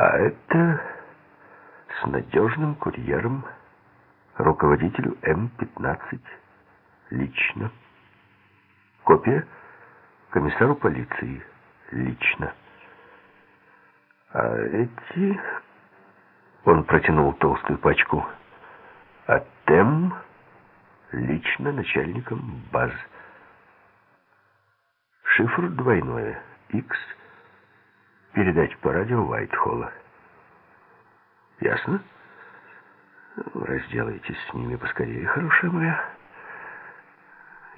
А это с надежным курьером руководителю М-15 лично. Копия комиссару полиции лично. А эти... Он протянул толстую пачку. А Тем лично начальником баз. Шифр двойное. X. Передать по радио Уайтхолла. Ясно? Разделайтесь с ними поскорее, хорошая моя.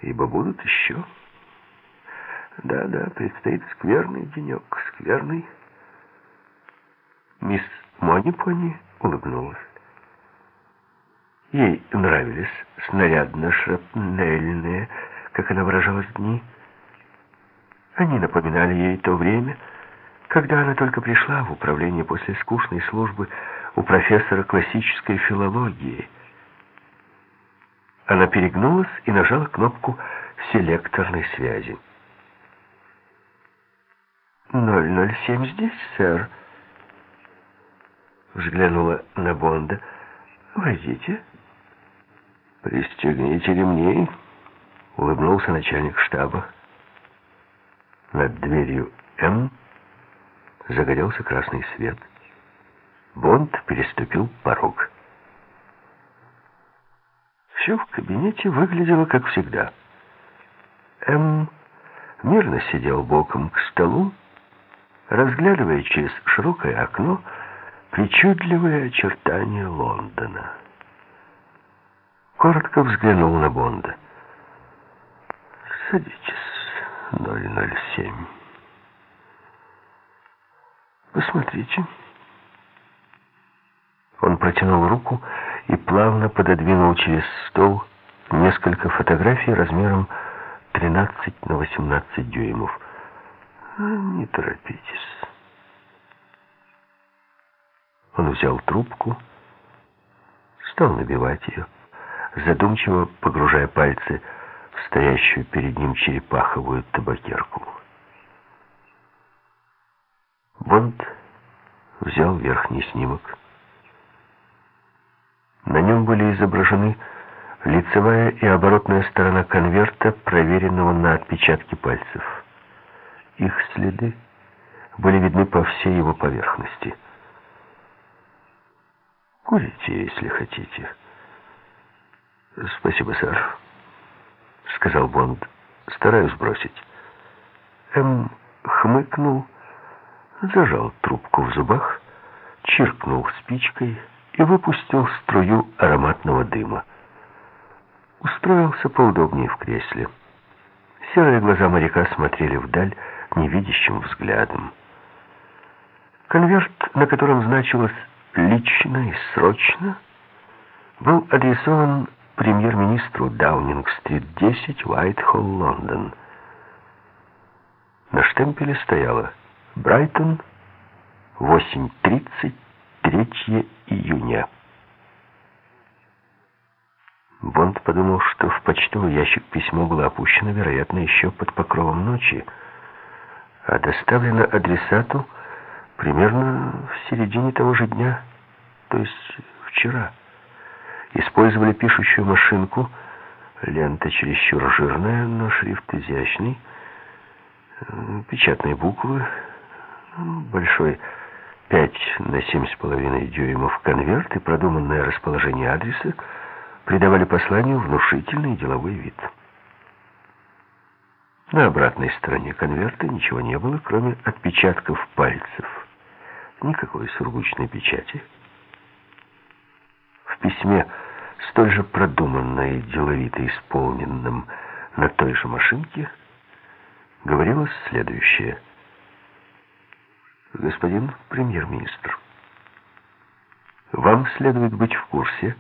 Ибо будут еще. Да-да, предстоит скверный денек, скверный. Мисс Монипони улыбнулась. Ей нравились снарядно-шрапнельные, как она выражалась, дни. Они напоминали ей то время, когда она только пришла в управление после скучной службы у профессора классической филологии. Она перегнулась и нажала кнопку селекторной связи. «007 здесь, сэр», взглянула на Бонда. «Войдите». «Пристегните ремней», — улыбнулся начальник штаба. Над дверью М загорелся красный свет. Бонд переступил порог. Все в кабинете выглядело как всегда. М мирно сидел боком к столу, разглядывая через широкое окно причудливые очертания Лондона. Коротко взглянул на Бонда. «Садитесь, 007. Посмотрите». Он протянул руку и плавно пододвинул через стол несколько фотографий размером 13 на 18 дюймов. «Не торопитесь». Он взял трубку, стал набивать ее, задумчиво погружая пальцы в стоящую перед ним черепаховую табакерку. Бонд взял верхний снимок. На нем были изображены лицевая и оборотная сторона конверта, проверенного на отпечатки пальцев. Их следы были видны по всей его поверхности — Курите, если хотите. Спасибо, сэр, сказал Бонд. Стараюсь бросить. М хмыкнул, зажал трубку в зубах, чиркнул спичкой и выпустил струю ароматного дыма. Устроился поудобнее в кресле. Серые глаза моряка смотрели вдаль невидящим взглядом. Конверт, на котором значилось лично и срочно был адресован премьер-министру Даунинг-стрит 10, Уайтхолл, Лондон. На штемпеле стояло «Брайтон, 8.30, 3 июня». Бонд подумал, что в почтовый ящик письмо было опущено, вероятно, еще под покровом ночи, а доставлено адресату примерно в середине того же дня, то есть вчера. Использовали пишущую машинку, лента чересчур жирная, но шрифт изящный, печатные буквы, большой 5 на 7,5 дюймов конверт и продуманное расположение адреса придавали посланию внушительный деловой вид. На обратной стороне конверта ничего не было, кроме отпечатков пальцев никакой сургучной печати. В письме, столь же продуманно и деловито исполненном на той же машинке, говорилось следующее. «Господин премьер-министр, вам следует быть в курсе,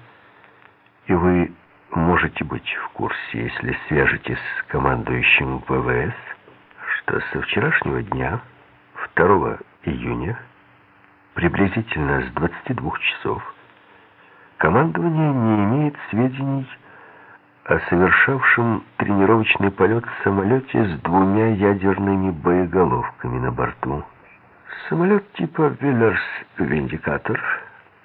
и вы можете быть в курсе, если свяжетесь с командующим ВВС, что со вчерашнего дня, 2 июня, приблизительно с 22 часов, командование не имеет сведений о совершавшем тренировочный полет в самолете с двумя ядерными боеголовками на борту, Самолет типа «Виллерс Виндикатор»